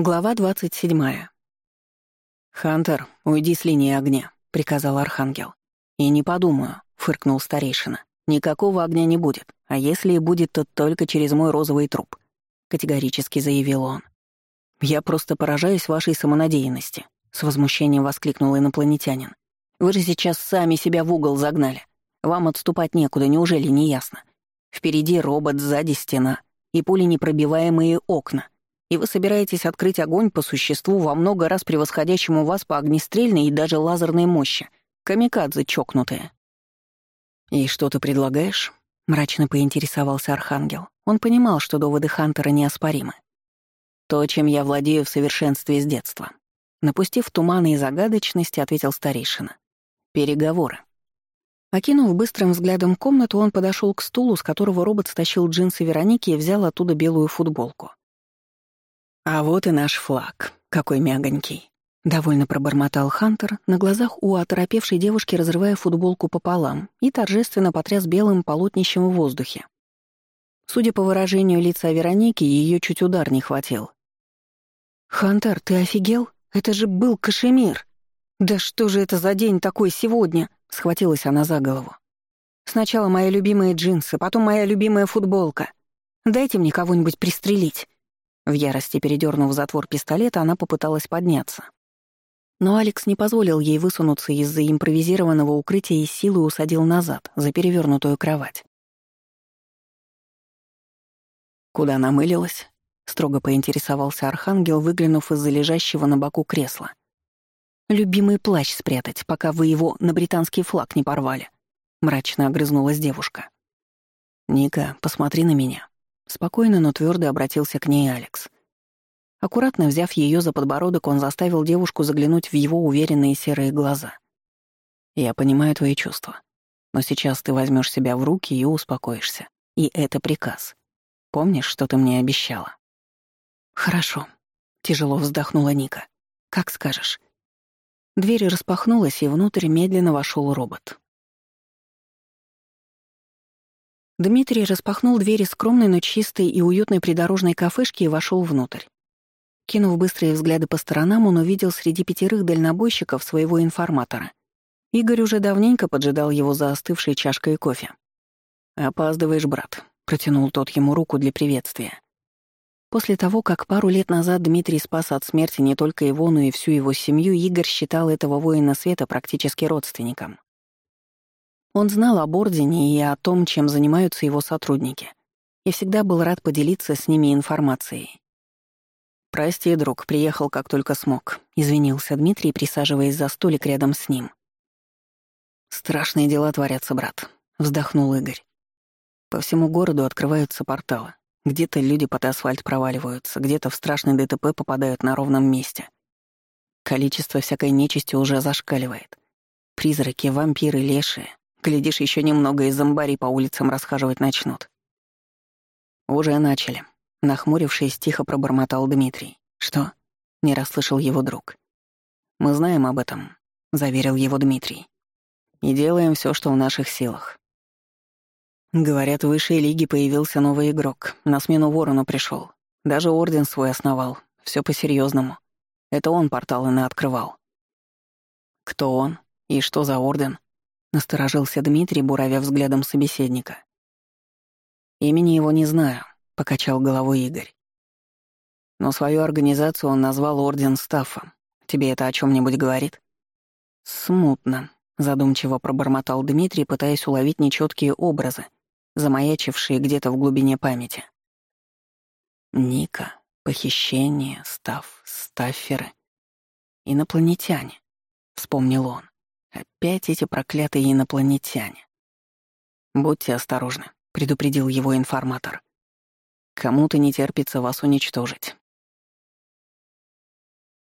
Глава 27. «Хантер, уйди с линии огня», — приказал Архангел. «И не подумаю», — фыркнул старейшина. «Никакого огня не будет, а если и будет, то только через мой розовый труп», — категорически заявил он. «Я просто поражаюсь вашей самонадеянности», — с возмущением воскликнул инопланетянин. «Вы же сейчас сами себя в угол загнали. Вам отступать некуда, неужели не ясно? Впереди робот, сзади стена и пули непробиваемые окна — и вы собираетесь открыть огонь по существу во много раз превосходящему вас по огнестрельной и даже лазерной мощи. Камикадзе чокнутые». «И что ты предлагаешь?» — мрачно поинтересовался Архангел. Он понимал, что доводы Хантера неоспоримы. «То, чем я владею в совершенстве с детства». Напустив туманы и загадочности, ответил старейшина. «Переговоры». Окинув быстрым взглядом комнату, он подошел к стулу, с которого робот стащил джинсы Вероники и взял оттуда белую футболку. А вот и наш флаг. Какой мягонький. Довольно пробормотал Хантер, на глазах у оторопевшей девушки разрывая футболку пополам и торжественно потряс белым полотнищем в воздухе. Судя по выражению лица Вероники, ее чуть удар не хватил. «Хантер, ты офигел? Это же был Кашемир!» «Да что же это за день такой сегодня?» — схватилась она за голову. «Сначала мои любимые джинсы, потом моя любимая футболка. Дайте мне кого-нибудь пристрелить». В ярости передернув затвор пистолета, она попыталась подняться. Но Алекс не позволил ей высунуться из-за импровизированного укрытия и силы усадил назад, за перевернутую кровать. «Куда намылилась?» — строго поинтересовался Архангел, выглянув из-за лежащего на боку кресла. «Любимый плащ спрятать, пока вы его на британский флаг не порвали», — мрачно огрызнулась девушка. «Ника, посмотри на меня», Спокойно, но твердо обратился к ней Алекс. Аккуратно взяв ее за подбородок, он заставил девушку заглянуть в его уверенные серые глаза. «Я понимаю твои чувства. Но сейчас ты возьмешь себя в руки и успокоишься. И это приказ. Помнишь, что ты мне обещала?» «Хорошо», — тяжело вздохнула Ника. «Как скажешь». Дверь распахнулась, и внутрь медленно вошел робот. Дмитрий распахнул двери скромной, но чистой и уютной придорожной кафешки и вошел внутрь. Кинув быстрые взгляды по сторонам, он увидел среди пятерых дальнобойщиков своего информатора. Игорь уже давненько поджидал его за остывшей чашкой кофе. «Опаздываешь, брат», — протянул тот ему руку для приветствия. После того, как пару лет назад Дмитрий спас от смерти не только его, но и всю его семью, Игорь считал этого воина света практически родственником. Он знал о Бордине и о том, чем занимаются его сотрудники, и всегда был рад поделиться с ними информацией. «Прости, друг, приехал как только смог», — извинился Дмитрий, присаживаясь за столик рядом с ним. «Страшные дела творятся, брат», — вздохнул Игорь. «По всему городу открываются порталы. Где-то люди под асфальт проваливаются, где-то в страшный ДТП попадают на ровном месте. Количество всякой нечисти уже зашкаливает. Призраки, вампиры, лешие. Глядишь, еще немного из зомбари по улицам расхаживать начнут. Уже начали. Нахмурившись, тихо пробормотал Дмитрий. Что? Не расслышал его друг. Мы знаем об этом, заверил его Дмитрий. И делаем все, что в наших силах. Говорят, в высшей лиге появился новый игрок. На смену ворону пришел. Даже орден свой основал. Все по-серьезному. Это он порталы на открывал. Кто он? И что за орден? Насторожился Дмитрий, буравя взглядом собеседника. «Имени его не знаю», — покачал головой Игорь. «Но свою организацию он назвал Орден Стаффа. Тебе это о чем нибудь говорит?» «Смутно», — задумчиво пробормотал Дмитрий, пытаясь уловить нечеткие образы, замаячившие где-то в глубине памяти. «Ника, похищение, Стаф, Стафферы, инопланетяне», — вспомнил он. Опять эти проклятые инопланетяне. «Будьте осторожны», — предупредил его информатор. «Кому-то не терпится вас уничтожить.